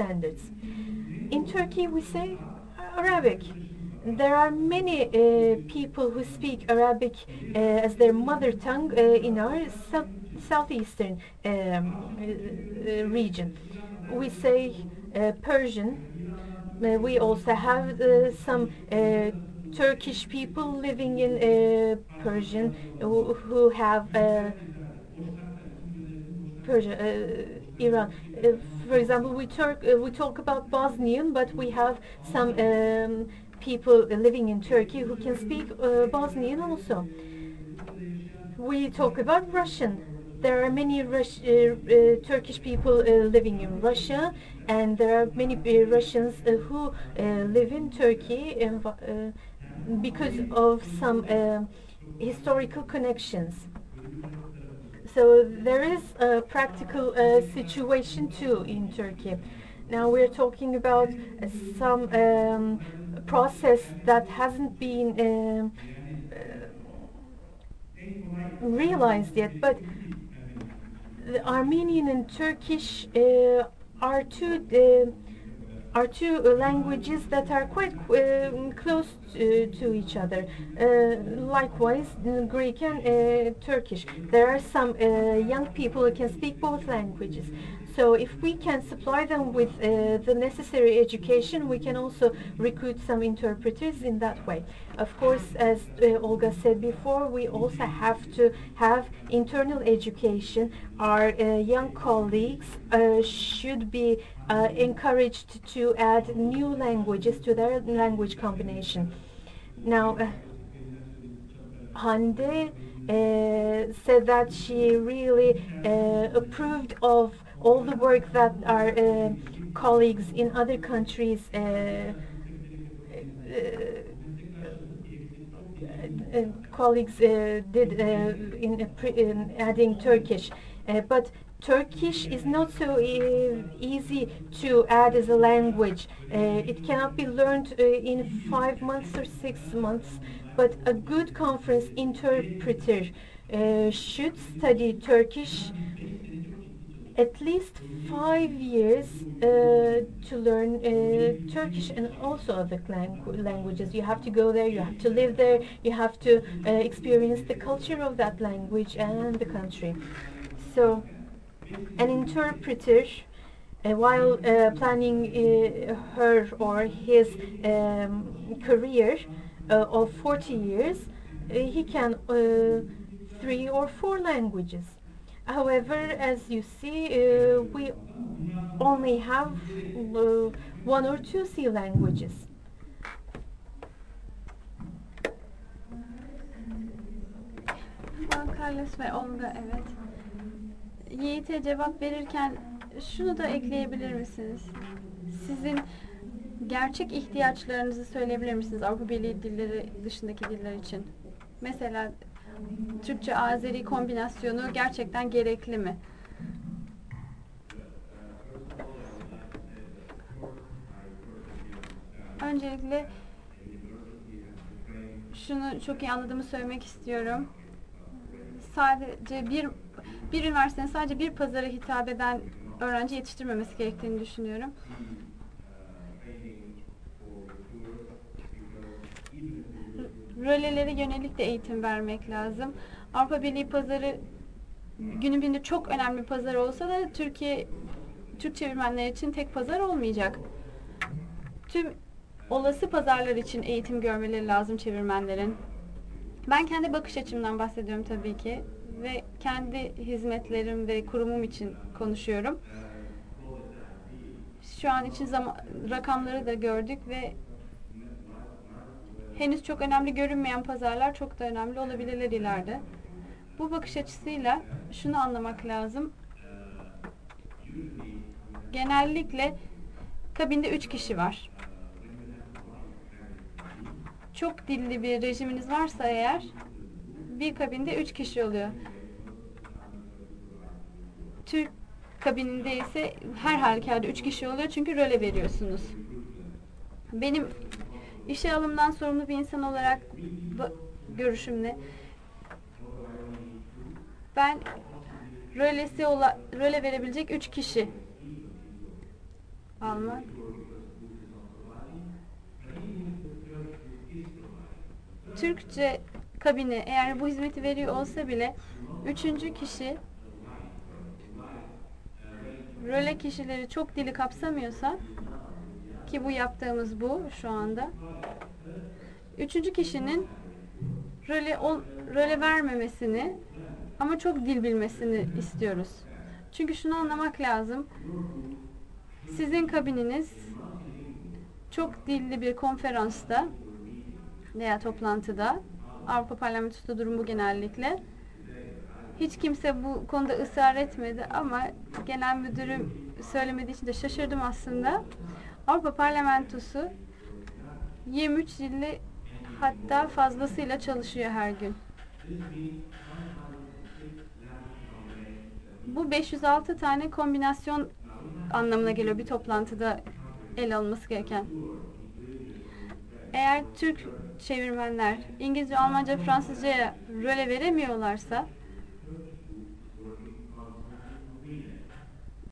standards. In Turkey, we say Arabic. There are many uh, people who speak Arabic uh, as their mother tongue uh, in our sou southeastern um, uh, region. We say uh, Persian. Uh, we also have uh, some uh, Turkish people living in uh, Persian who, have uh, Persia, uh, Iran. Uh, for example, we talk uh, we talk about Bosnian, but we have some um, people living in Turkey who can speak uh, Bosnian also. We talk about Russian. There are many Rus- Turkish people living in Russia, and there are many Russians who live in Turkey because of some historical connections. So there is a practical uh, situation too in Turkey. Now we're talking about uh, some um, process that hasn't been um, uh, realized yet, but the Armenian and Turkish uh, are two uh, are two uh, languages that are quite um, close to, each other. Uh, likewise, Greek and uh, Turkish. There are some young people who can speak both languages. So if we can supply them with uh, the necessary education, we can also recruit some interpreters in that way. Of course, as uh, Olga said before, we also have to have internal education. Our uh, young colleagues should be uh, encouraged to add new languages to their language combination. Now, uh, Hande uh, said that she really uh, approved of all the work that our uh, colleagues in other countries uh, uh, uh, colleagues uh, did uh, in, uh, in adding Turkish. But Turkish is not so e- easy to add as a language. Uh, it cannot be learned uh, in five months or six months. But a good conference interpreter uh, should study Turkish at least five years uh, to learn uh, Turkish and also other languages. You have to go there, you have to live there, you have to uh, experience the culture of that language and the country. So, an interpreter, uh, while uh, planning uh, her or his um, career of 40 years, he can three or four languages. However, as you see, uh, we only have uh, one or two C languages. Juan Carlos ve Olga evet. Yiğit'e cevap verirken şunu da ekleyebilir misiniz? Sizin gerçek ihtiyaçlarınızı söyleyebilir misiniz Avrupa Birliği dilleri dışındaki diller için? Mesela Türkçe-Azeri kombinasyonu gerçekten gerekli mi? Öncelikle şunu çok iyi anladığımı söylemek istiyorum. Sadece bir bir üniversitenin sadece bir pazara hitap eden öğrenci yetiştirmemesi gerektiğini düşünüyorum. Rölelere yönelik de eğitim vermek lazım. Avrupa Birliği pazarı günün birinde çok önemli pazar olsa da Türkiye Türk çevirmenler için tek pazar olmayacak. Tüm olası pazarlar için eğitim görmeleri lazım çevirmenlerin. Ben kendi bakış açımdan bahsediyorum tabii ki ve kendi hizmetlerim ve kurumum için konuşuyorum. Şu an için rakamları da gördük ve henüz çok önemli görünmeyen pazarlar çok da önemli olabilirler ileride. Bu bakış açısıyla şunu anlamak lazım. Genellikle kabinde üç kişi var. Çok dilli bir rejiminiz varsa eğer bir kabinde üç kişi oluyor. Türk kabininde ise her halükarda üç kişi oluyor çünkü röle veriyorsunuz. Benim işe alımdan sorumlu bir insan olarak görüşümle ben rölesi ola, röle verebilecek üç kişi almak. Türkçe kabini eğer bu hizmeti veriyor olsa bile üçüncü kişi röle kişileri çok dili kapsamıyorsa ki bu yaptığımız bu şu anda üçüncü kişinin röle, ol, röle vermemesini ama çok dil bilmesini istiyoruz. Çünkü şunu anlamak lazım. Sizin kabininiz çok dilli bir konferansta veya toplantıda Avrupa Parlamentosu'da durum bu genellikle. Hiç kimse bu konuda ısrar etmedi ama genel müdürüm söylemediği için de şaşırdım aslında. Avrupa Parlamentosu 23 dilli hatta fazlasıyla çalışıyor her gün. Bu 506 tane kombinasyon anlamına geliyor bir toplantıda ele alınması gereken. Eğer Türk çevirmenler İngilizce, Almanca, Fransızca'ya röle veremiyorlarsa